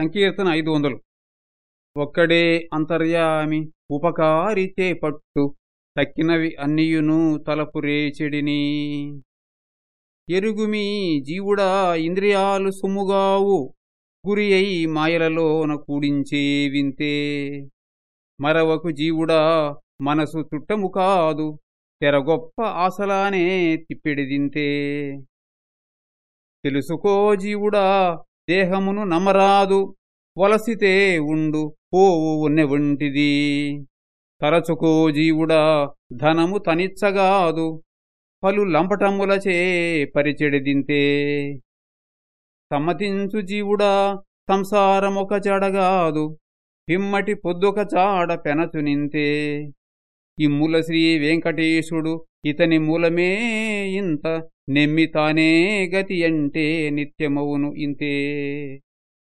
సంకీర్తన ఐదు వందలు. ఒక్కడే అంతర్యామి ఉపకారితే పట్టు తక్కినవి అన్నియును తలపు రేచెడిని. ఎరుగుమి జీవుడా ఇంద్రియాలు సుమ్ముగావు గురి అయి మాయలలోన కూడించే వింతే. మరవకు జీవుడా మనసు చుట్టము కాదు తెరగొప్ప ఆశలానే తిప్పెడిదింతే తెలుసుకో జీవుడా దేహమును నమరాదు వలసితే ఉండు పోవు వంటిది. తరచుకో జీవుడా ధనము తనిచ్చగాదు పలు లంపటములచే పరిచెడిదింతే సమ్మతించు జీవుడా సంసారమొక చెడగాదు పిమ్మటి పొద్దుక చాడ పెనచునింతే ఇమ్ముల శ్రీ వెంకటేశుడు ఇతని మూలమే ఇంత. నెమ్మి తానే గతి అంటే నిత్యమవును ఇంతే.